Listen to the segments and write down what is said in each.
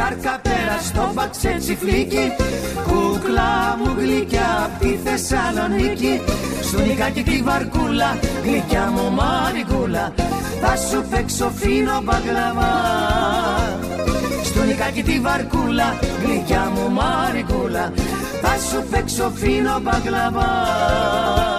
τσάρκα πέρα στο μπαξέ τσιφλίκι. Κούκλα μου γλυκιά απ' τη Θεσσαλονίκη. Σου νικάκι τη βαρκούλα, γλυκιά μου μαρικούλα Θα σου παίξω φίνο μπαγλαβά Στο νικάκι τη βαρκούλα, γλυκιά μου μαρικούλα Θα σου παίξω φίνο μπαγλαβά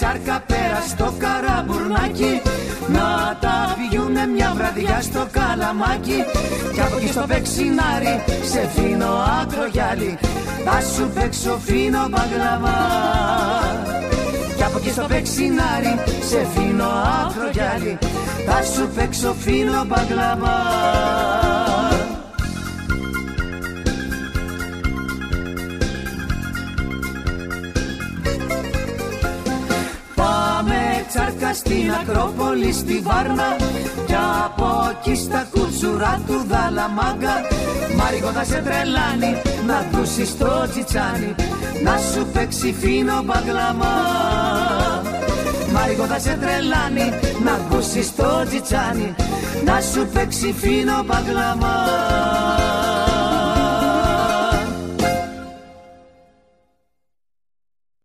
τσάρκα πέρα στο καραμπουρνάκι Να τα πιούνε μια βραδιά στο καλαμάκι. Κι από εκεί στο πεξινάρι σε φίνο ακρογιάλι Θα σου παίξω φίνο μπαγλαβά Κι από εκεί στο πεξινάρι σε φίνο ακρογιάλι Θα σου παίξω φίνο μπαγλαβά τσάρκα στην Ακρόπολη στη Βάρνα. Κι από εκεί στα κουτσουρά του Δαλαμάγκα. Μάρικο θα σε τρελάνει να ακούσεις το τσιτσάνι Να σου παίξει φίνο μπαγλαμά Μάρικο θα σε τρελάνει να ακούσεις το τσιτσάνι Να σου παίξει φίνο μπαγλαμά